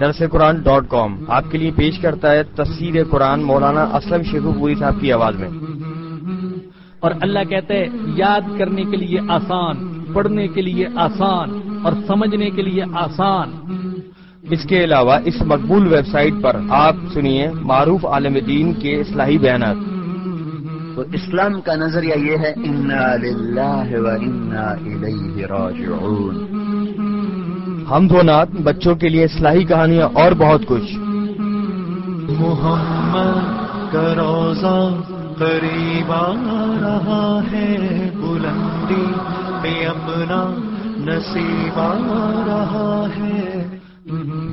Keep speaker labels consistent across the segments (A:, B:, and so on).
A: درس قرآن dot com آپ کے لیے پیش کرتا ہے تفسیر قرآن مولانا اسلم شیخ پوری صاحب کی آواز میں۔
B: اور اللہ کہتے ہیں یاد کرنے کے لیے آسان پڑھنے کے لیے آسان اور سمجھنے کے لیے آسان۔
A: اس کے علاوہ اس مقبول ویب سائٹ پر آپ سنیے معروف عالم دین کے اصلاحی بیانات۔
C: تو اسلام کا نظریہ یہ ہے انا للہ و انا الیہ راجعون۔
A: ہم دو نات بچوں کے لیے اصلاحی کہانیاں اور بہت کچھ۔
D: محمد کا روزہ قریب آ رہا ہے بلندی پہ اپنا نصیب آ رہا ہے۔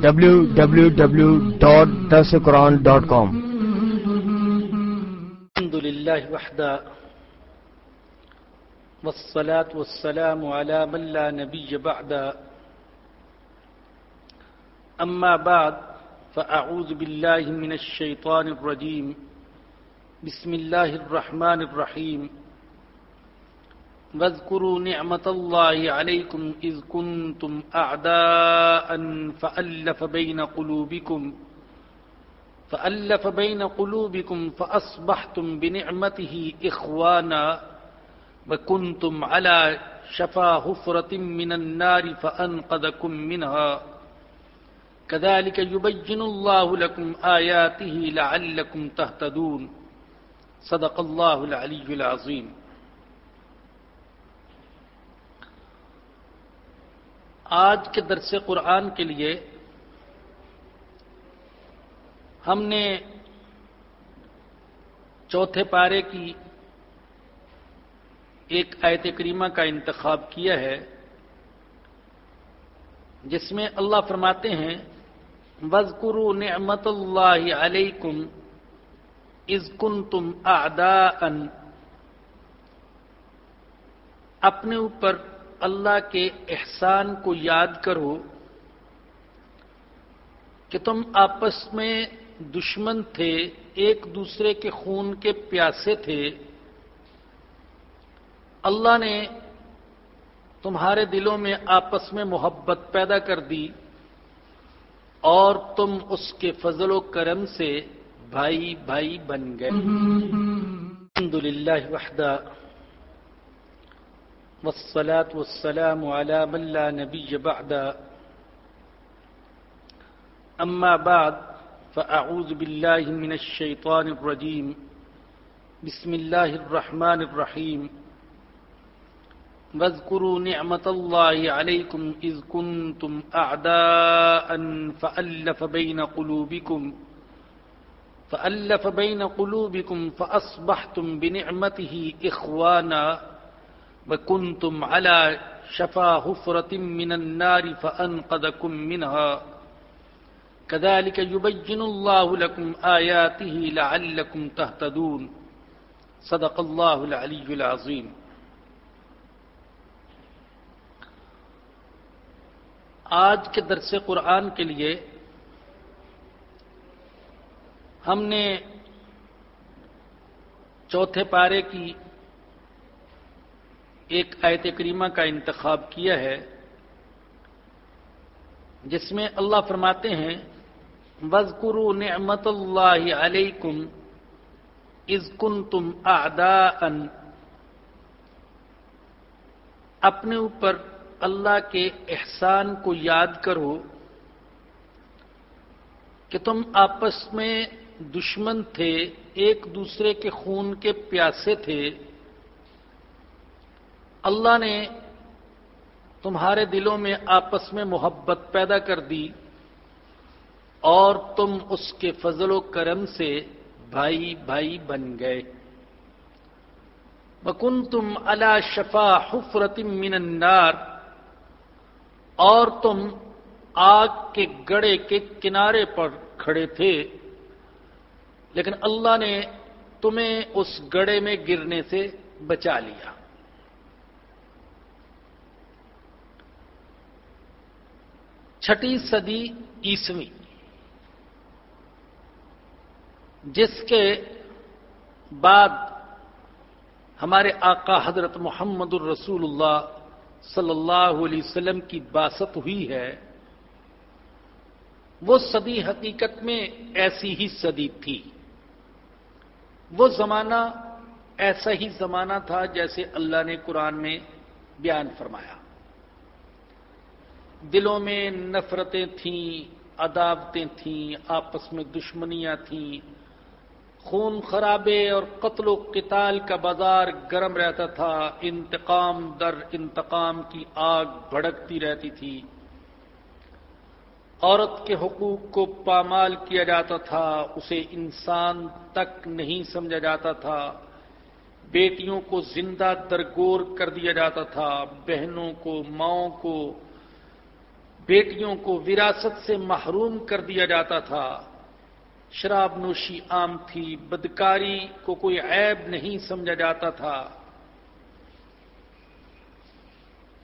A: ڈبلو ڈبلو ڈبلو ڈاٹ درس قرآن ڈاٹ کام
E: الحمد لله وحده والصلاة والسلام على من لا نبي بعد۔ أما بعد، فأعوذ بالله من الشيطان الرجيم. بسم الله الرحمن الرحيم. واذكروا نعمة الله عليكم إذ كنتم أعداء فألف بين قلوبكم، فألف بين قلوبكم فأصبحتم بنعمته إخوانا، وكنتم على شفا حفرة من النار فأنقذكم منها. كذلك يبين الله لكم آياته لعلكم تهتدون. صدق الله العلي العظيم. آج کے درس قرآن کے لیے ہم نے چوتھے پارے کی ایک آیت کریمہ کا انتخاب کیا ہے، جس میں اللہ فرماتے ہیں وزقرو نعمت اللہ علیکم از کن تم اپنے اوپر اللہ کے احسان کو یاد کرو کہ تم آپس میں دشمن تھے، ایک دوسرے کے خون کے پیاسے تھے۔ اللہ نے تمہارے دلوں میں آپس میں محبت پیدا کر دی۔ اور تم اس کے فضل و کرم سے بھائی بھائی بن گئے۔ الحمد للہ وحدہ۔ والصلاة والسلام على من لا نبي بعد أما بعد فأعوذ بالله من الشيطان الرجيم بسم الله الرحمن الرحيم واذكروا نعمة الله عليكم إذ كنتم أعداء فألف بين قلوبكم فألف بين قلوبكم فأصبحتم بنعمته إخوانا وكنتم على شفا حفرة من النار فأنقذكم منها كذلك يبين الله لكم آياته لعلكم تهتدون صدق الله العلي العظيم آج کے درس قرآن کے لیے ہم نے چوتھے پارے کی ایک آیت کریمہ کا انتخاب کیا ہے، جس میں اللہ فرماتے ہیں وزقرو نعمت اللہ علیکم از کن تم اپنے اوپر اللہ کے احسان کو یاد کرو کہ تم آپس میں دشمن تھے، ایک دوسرے کے خون کے پیاسے تھے۔ اللہ نے تمہارے دلوں میں آپس میں محبت پیدا کر دی اور تم اس کے فضل و کرم سے بھائی بھائی بن گئے۔ بکن تم اللہ شفا حفرت من النار اور تم آگ کے گڑے کے کنارے پر کھڑے تھے۔ لیکن اللہ نے تمہیں اس گڑے میں گرنے سے بچا لیا۔ چھٹی صدی عیسوی، جس کے بعد ہمارے آقا حضرت محمد الرسول اللہ صلی اللہ علیہ وسلم کی باست ہوئی ہے، وہ صدی حقیقت میں ایسی ہی صدی تھی۔ وہ زمانہ ایسا ہی زمانہ تھا جیسے اللہ نے قرآن میں بیان فرمایا۔ دلوں میں نفرتیں تھیں، عداوتیں تھیں، آپس میں دشمنیاں تھیں خون خرابے اور قتل و قتال کا بازار گرم رہتا تھا، انتقام در انتقام کی آگ بھڑکتی رہتی تھی۔ عورت کے حقوق کو پامال کیا جاتا تھا، اسے انسان تک نہیں سمجھا جاتا تھا۔ بیٹیوں کو زندہ درگور کر دیا جاتا تھا، بہنوں کو، ماؤں کو، بیٹیوں کو وراثت سے محروم کر دیا جاتا تھا۔ شراب نوشی عام تھی، بدکاری کو کوئی عیب نہیں سمجھا جاتا تھا۔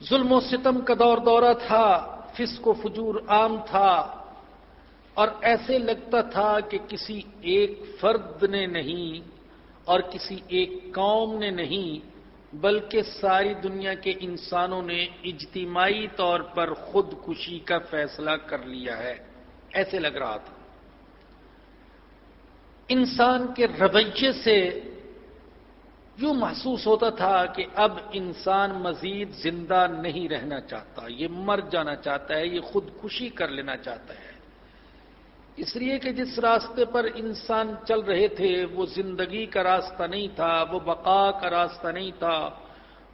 E: ظلم و ستم کا دور دورہ تھا، فسق و فجور عام تھا۔ اور ایسے لگتا تھا کہ کسی ایک فرد نے نہیں اور کسی ایک قوم نے نہیں، بلکہ ساری دنیا کے انسانوں نے اجتماعی طور پر خودکشی کا فیصلہ کر لیا ہے۔ ایسے لگ رہا تھا۔ انسان کے رویے سے یوں محسوس ہوتا تھا کہ اب انسان مزید زندہ نہیں رہنا چاہتا، یہ مر جانا چاہتا ہے، یہ خودکشی کر لینا چاہتا ہے۔ اس لیے کہ جس راستے پر انسان چل رہے تھے، وہ زندگی کا راستہ نہیں تھا، وہ بقا کا راستہ نہیں تھا،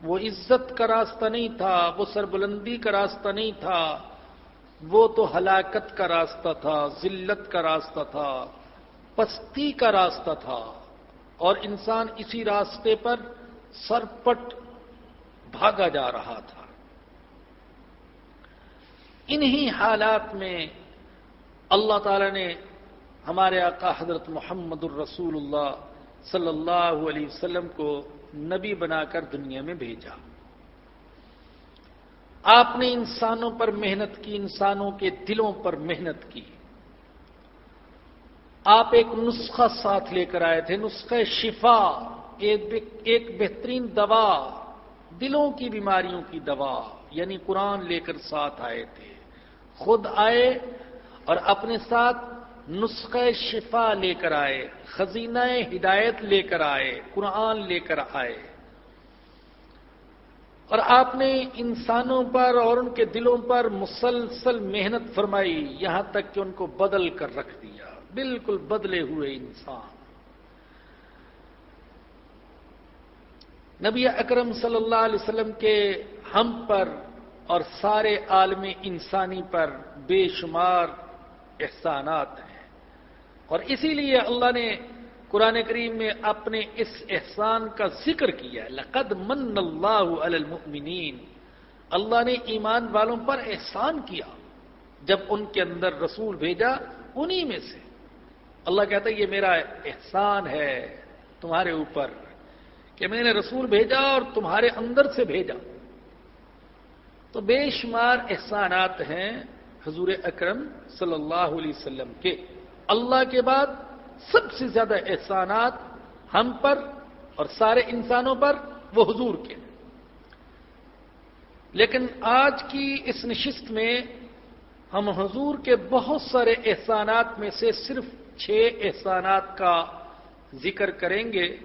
E: وہ عزت کا راستہ نہیں تھا، وہ سربلندی کا راستہ نہیں تھا، وہ تو ہلاکت کا راستہ تھا، ذلت کا راستہ تھا۔ پستی کا راستہ تھا اور انسان اسی راستے پر سرپٹ بھاگا جا رہا تھا۔ انہی حالات میں اللہ تعالی نے ہمارے آقا حضرت محمد الرسول اللہ صلی اللہ علیہ وسلم کو نبی بنا کر دنیا میں بھیجا۔ آپ نے انسانوں پر محنت کی، انسانوں کے دلوں پر محنت کی۔ آپ ایک نسخہ ساتھ لے کر آئے تھے، نسخہ شفا، ایک بہترین دوا، دلوں کی بیماریوں کی دوا یعنی قرآن لے کر ساتھ آئے تھے۔ خود آئے اور اپنے ساتھ نسخہ شفا لے کر آئے، خزینہ ہدایت لے کر آئے، قرآن لے کر آئے۔ اور آپ نے انسانوں پر اور ان کے دلوں پر مسلسل محنت فرمائی، یہاں تک کہ ان کو بدل کر رکھ دیا بالکل بدلے ہوئے انسان۔ نبی اکرم صلی اللہ علیہ وسلم کے ہم پر اور سارے عالم انسانی پر بے شمار احسانات ہیں۔ اور اسی لیے اللہ نے قرآن کریم میں اپنے اس احسان کا ذکر کیا لقد من اللہ علی المؤمنین۔ اللہ نے ایمان والوں پر احسان کیا۔ جب ان کے اندر رسول بھیجا، انہی میں سے۔ اللہ کہتا ہے، یہ میرا احسان ہے تمہارے اوپر کہ میں نے رسول بھیجا اور تمہارے اندر سے بھیجا. تو بے شمار احسانات ہیں حضور اکرم صلی اللہ علیہ وسلم کے۔ اللہ کے بعد سب سے زیادہ احسانات ہم پر اور سارے انسانوں پر وہ حضور کے۔ لیکن آج کی اس نشست میں ہم حضور کے بہت سارے احسانات میں سے صرف چھ احسانات کا ذکر کریں گے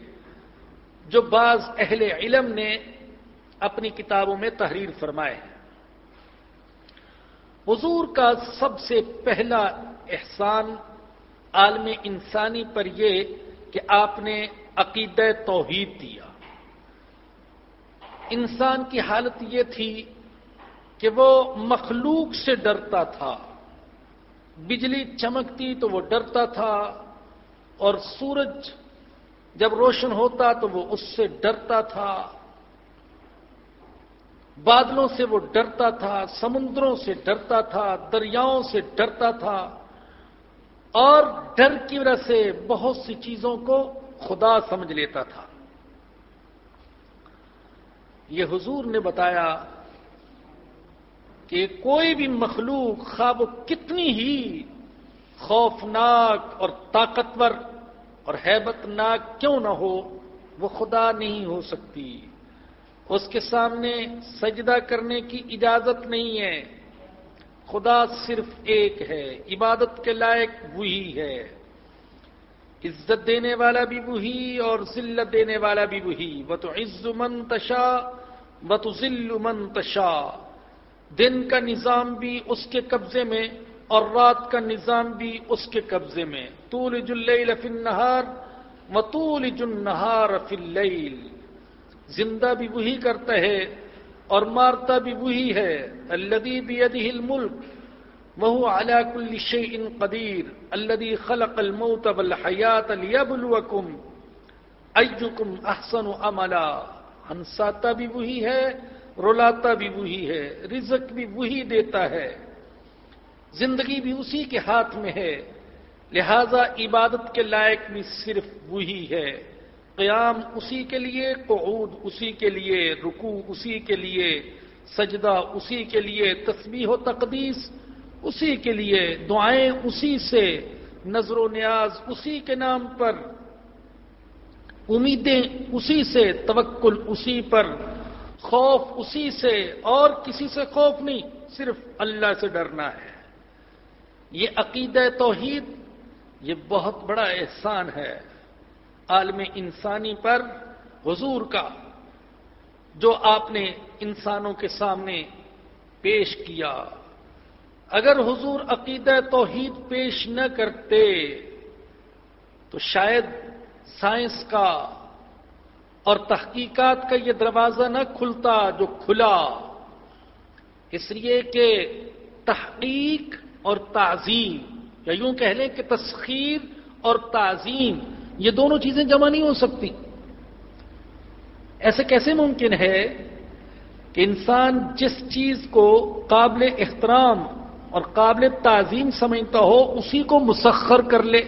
E: جو بعض اہل علم نے اپنی کتابوں میں تحریر فرمائے ہیں۔ حضور کا سب سے پہلا احسان عالم انسانی پر یہ کہ آپ نے عقید توحید دیا۔ انسان کی حالت یہ تھی کہ وہ مخلوق سے ڈرتا تھا۔ بجلی چمکتی تو وہ ڈرتا تھا اور سورج جب روشن ہوتا تو وہ اس سے ڈرتا تھا بادلوں سے وہ ڈرتا تھا، سمندروں سے ڈرتا تھا، دریاؤں سے ڈرتا تھا۔ اور ڈر کی وجہ سے بہت سی چیزوں کو خدا سمجھ لیتا تھا۔ یہ حضور نے بتایا کہ کوئی بھی مخلوق خواب کتنی ہی خوفناک اور طاقتور اور ہیبت ناک کیوں نہ ہو، وہ خدا نہیں ہو سکتی۔ اس کے سامنے سجدہ کرنے کی اجازت نہیں ہے۔ خدا صرف ایک ہے، عبادت کے لائق وہی ہے۔ عزت دینے والا بھی وہی اور ذلت دینے والا بھی وہی۔ وہ تو عز منتشا و تو ذل منتشا دن کا نظام بھی اس کے قبضے میں اور رات کا نظام بھی اس کے قبضے میں۔ طول جل فی النہار و طول النہار فی اللیل۔ زندہ بھی وہی کرتا ہے اور مارتا بھی وہی ہے۔ الذي بيده الملك وهو على كل شيء قدير الذي خلق الموت والحياه ليبلوكم ايكم احسن عملا۔ ہنساتا بھی وہی ہے رلاتا بھی وہی ہے، رزق بھی وہی دیتا ہے۔ زندگی بھی اسی کے ہاتھ میں ہے۔ لہذا عبادت کے لائق بھی صرف وہی ہے۔ قیام اسی کے لیے، قعود اسی کے لیے، رکوع اسی کے لیے، سجدہ اسی کے لیے، تسبیح و تقدیس اسی کے لیے، دعائیں اسی سے، نظر و نیاز اسی کے نام پر، امیدیں اسی سے، توکل اسی پر خوف اسی سے اور کسی سے خوف نہیں، صرف اللہ سے ڈرنا ہے۔ یہ عقیدہ توحید، یہ بہت بڑا احسان ہے عالم انسانی پر، حضور کا، جو آپ نے انسانوں کے سامنے پیش کیا۔ اگر حضور عقیدہ توحید پیش نہ کرتے، تو شاید سائنس کا اور تحقیقات کا یہ دروازہ نہ کھلتا جو کھلا۔ اس لیے کہ تحقیق اور تعظیم، یا یوں کہہ لیں کہ تسخیر اور تعظیم، یہ دونوں چیزیں جمع نہیں ہو سکتی۔ ایسے کیسے ممکن ہے کہ انسان جس چیز کو قابل احترام اور قابل تعظیم سمجھتا ہو، اسی کو مسخر کر لے،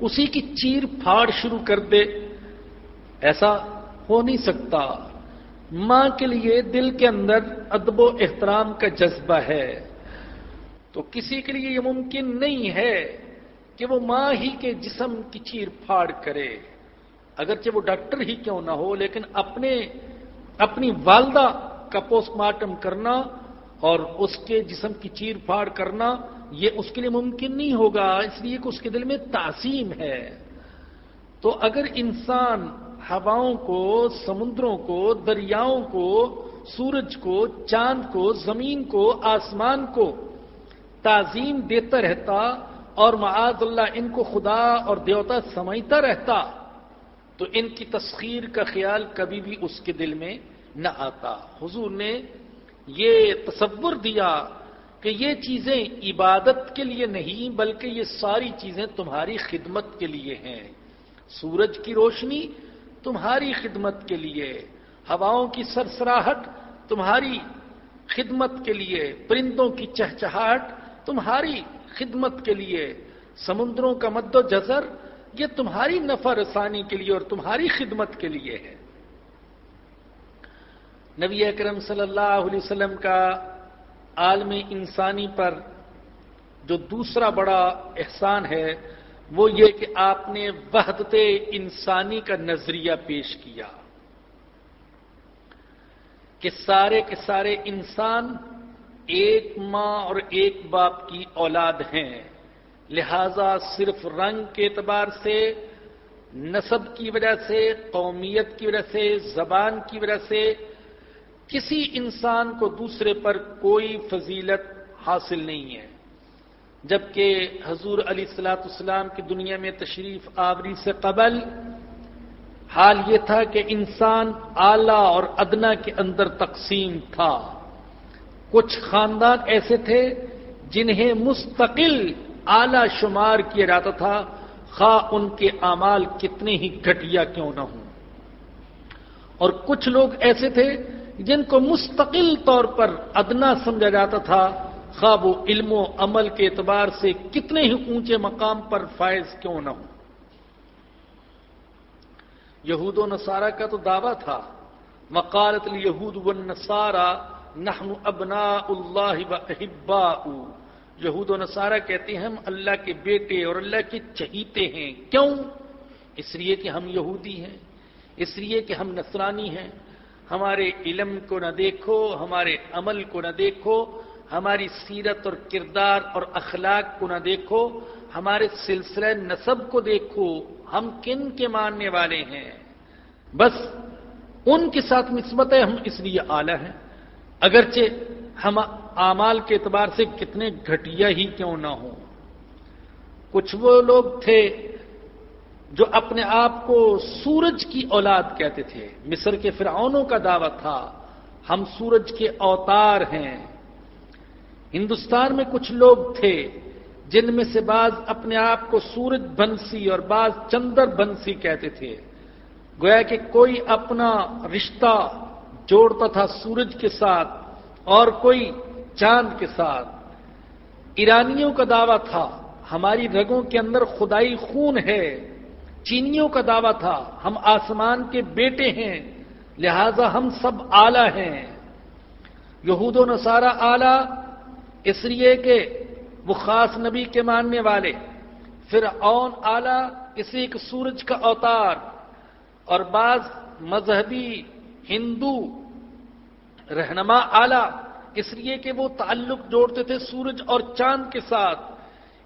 E: اسی کی چیر پھاڑ شروع کر دے ایسا ہو نہیں سکتا۔ ماں کے لیے دل کے اندر ادب و احترام کا جذبہ ہے۔ تو کسی کے لیے یہ ممکن نہیں ہے کہ وہ ماں ہی کے جسم کی چیر پھاڑ کرے۔ اگرچہ وہ ڈاکٹر ہی کیوں نہ ہو، لیکن اپنے، اپنی والدہ کا پوسٹ مارٹم کرنا اور اس کے جسم کی چیر پھاڑ کرنا، یہ اس کے لیے ممکن نہیں ہوگا۔ اس لیے کہ اس کے دل میں تعظیم ہے۔ تو اگر انسان ہواؤں کو، سمندروں کو، دریاؤں کو، سورج کو، چاند کو، زمین کو، آسمان کو تعظیم دیتا رہتا اور معاذ اللہ ان کو خدا اور دیوتا سمجھتا رہتا تو ان کی تسخیر کا خیال کبھی بھی اس کے دل میں نہ آتا۔ حضور نے یہ تصور دیا کہ یہ چیزیں عبادت کے لیے نہیں بلکہ یہ ساری چیزیں تمہاری خدمت کے لیے ہیں۔ سورج کی روشنی تمہاری خدمت کے لیے، ہواؤں کی سرسراہٹ، تمہاری خدمت کے لیے، پرندوں کی چہچہاٹ تمہاری خدمت کے لیے، سمندروں کا مد و جزر یہ تمہاری نفع رسانی کے لیے اور تمہاری خدمت کے لیے ہے۔ نبی اکرم صلی اللہ علیہ وسلم کا عالم انسانی پر جو دوسرا بڑا احسان ہے وہ یہ کہ آپ نے وحدت انسانی کا نظریہ پیش کیا کہ سارے کے سارے انسان ایک ماں اور ایک باپ کی اولاد ہیں، لہذا صرف رنگ کے اعتبار سے نصب کی وجہ سے، قومیت کی وجہ سے، زبان کی وجہ سے کسی انسان کو دوسرے پر کوئی فضیلت حاصل نہیں ہے۔ جبکہ حضور علی السلاۃ السلام کی دنیا میں تشریف آوری سے قبل حال یہ تھا کہ انسان اعلی اور ادنا کے اندر تقسیم تھا۔ کچھ خاندان ایسے تھے جنہیں مستقل اعلی شمار کیا جاتا تھا۔ خواہ ان کے اعمال کتنے ہی گھٹیا کیوں نہ ہوں۔ اور کچھ لوگ ایسے تھے جن کو مستقل طور پر ادنا سمجھا جاتا تھا۔ خواہ وہ علم و عمل کے اعتبار سے کتنے ہی اونچے مقام پر فائز کیوں نہ ہوں؟ یہود و نصارہ کا تو دعویٰ تھا مقالت یہود و نصارہ نحن ابنا اللہ و احبا یہود و نصارہ کہتے ہیں، ہم اللہ کے بیٹے اور اللہ کے چہیتے ہیں۔ کیوں؟ اس لیے کہ ہم یہودی ہیں، اس لیے کہ ہم نصرانی ہیں۔ ہمارے علم کو نہ دیکھو، ہمارے عمل کو نہ دیکھو ہماری سیرت اور کردار اور اخلاق کو نہ دیکھو، ہمارے سلسلہ نصب کو دیکھو، ہم کن کے ماننے والے ہیں؟ بس ان کے ساتھ نسبت ہے، ہم اس لیے اعلی ہیں۔ اگرچہ ہم اعمال کے اعتبار سے کتنے گھٹیا ہی کیوں نہ ہوں۔ کچھ وہ لوگ تھے جو اپنے آپ کو سورج کی اولاد کہتے تھے۔ مصر کے فرعونوں کا دعویٰ تھا، ہم سورج کے اوتار ہیں۔ ہندوستان میں کچھ لوگ تھے جن میں سے بعض اپنے آپ کو سورج بنسی اور بعض چندر بنسی کہتے تھے۔ گویا کہ کوئی اپنا رشتہ جوڑتا تھا سورج کے ساتھ اور کوئی چاند کے ساتھ۔ ایرانیوں کا دعویٰ تھا، ہماری رگوں کے اندر خدائی خون ہے۔ چینیوں کا دعویٰ تھا، ہم آسمان کے بیٹے ہیں، لہذا ہم سب آلہ ہیں۔ یہود و نصارہ آلہ اس لیے کہ وہ خاص نبی کے ماننے والے پھر اون آلہ کسی ایک سورج کا اوتار اور بعض مذہبی ہندو رہنما آلہ اس لیے کہ وہ تعلق جوڑتے تھے سورج اور چاند کے ساتھ۔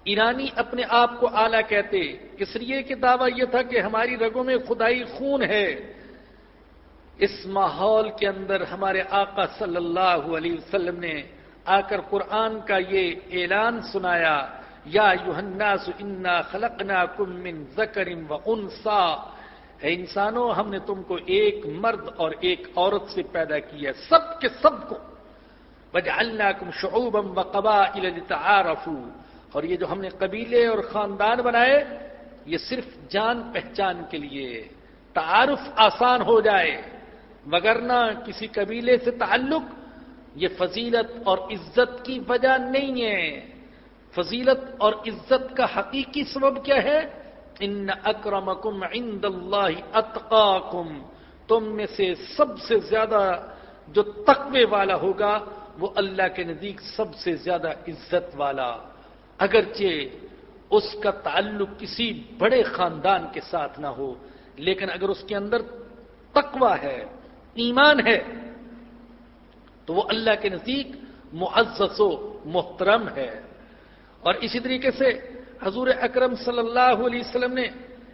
E: ایرانی اپنے آپ کو آلہ کہتے، اس لیے کہ دعویٰ یہ تھا کہ ہماری رگوں میں خدائی خون ہے۔ اس ماحول کے اندر ہمارے آقا صلی اللہ علیہ وسلم نے آ کر قرآن کا یہ اعلان سنایا، یا یوحناس انا خلقنا کم من زکرم و انسا اے انسانوں ہم نے تم کو ایک مرد اور ایک عورت سے پیدا کیا، سب کے سب کو۔ وجعلناکم کم شعوبم و قبا اور یہ جو ہم نے قبیلے اور خاندان بنائے، یہ صرف جان پہچان کے لیے۔ تعارف آسان ہو جائے وگرنہ کسی قبیلے سے تعلق یہ فضیلت اور عزت کی وجہ نہیں ہے۔ فضیلت اور عزت کا حقیقی سبب کیا ہے؟ ان اکرمکم عند اللہ اتقاکم۔ تم میں سے سب سے زیادہ جو تقوی والا ہوگا، وہ اللہ کے نزدیک سب سے زیادہ عزت والا۔ اگرچہ اس کا تعلق کسی بڑے خاندان کے ساتھ نہ ہو، لیکن اگر اس کے اندر تقوی ہے، ایمان ہے تو وہ اللہ کے نزدیک معزز و محترم ہے۔ اور اسی طریقے سے حضور اکرم صلی اللہ علیہ وسلم نے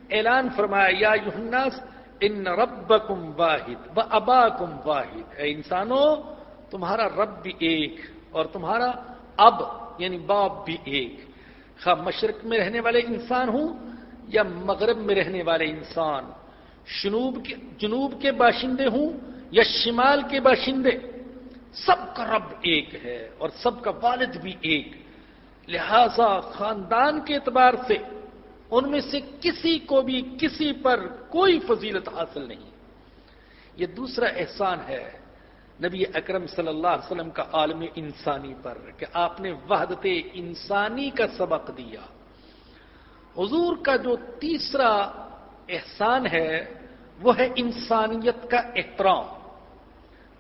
E: اعلان فرمایا، یا یوناس ان ربکم واحد و اباکم واحد۔ اے انسانوں تمہارا رب بھی ایک اور تمہارا اب یعنی باپ بھی ایک۔ خواہ مشرق میں رہنے والے انسان ہوں یا مغرب میں رہنے والے انسان جنوب کے جنوب کے باشندے ہوں یا شمال کے باشندے سب کا رب ایک ہے اور سب کا والد بھی ایک۔ لہذا خاندان کے اعتبار سے ان میں سے کسی کو بھی کسی پر کوئی فضیلت حاصل نہیں۔ یہ دوسرا احسان ہے نبی اکرم صلی اللہ علیہ وسلم کا عالم انسانی پر کہ آپ نے وحدت انسانی کا سبق دیا۔ حضور کا جو تیسرا احسان ہے وہ ہے انسانیت کا احترام۔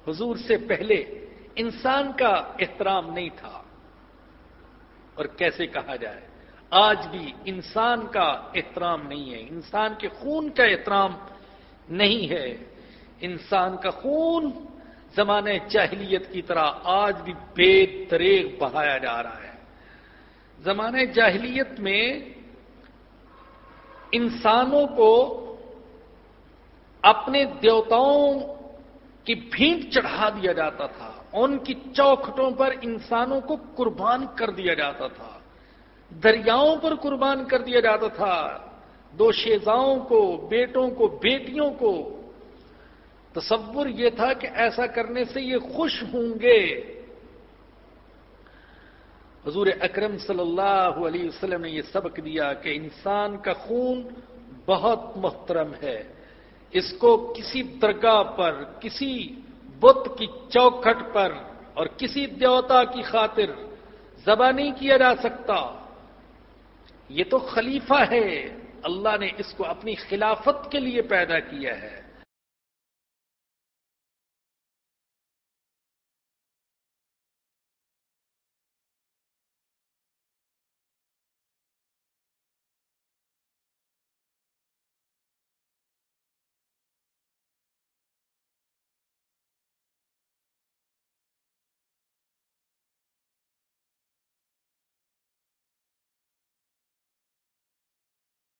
E: حضور سے پہلے انسان کا احترام نہیں تھا۔ اور کیسے کہا جائے؟ آج بھی انسان کا احترام نہیں ہے۔ انسان کے خون کا احترام نہیں ہے۔ انسان کا خون زمانے جاہلیت کی طرح آج بھی بے دریغ بہایا جا رہا ہے۔ زمانے جاہلیت میں انسانوں کو اپنے دیوتاؤں کی بھینٹ چڑھا دیا جاتا تھا۔ ان کی چوکھٹوں پر انسانوں کو قربان کر دیا جاتا تھا۔ دریاؤں پر قربان کر دیا جاتا تھا۔ دو شیزاؤں کو، بیٹوں کو، بیٹیوں کو۔ تصور یہ تھا کہ ایسا کرنے سے یہ خوش ہوں گے۔ حضور اکرم صلی اللہ علیہ وسلم نے یہ سبق دیا کہ انسان کا خون بہت محترم ہے۔ اس کو کسی درگاہ پر، کسی بت کی چوکھٹ پر اور کسی دیوتا کی خاطر ذبح نہیں کیا جا سکتا۔ یہ تو خلیفہ ہے۔ اللہ نے اس کو اپنی خلافت کے لیے پیدا کیا ہے۔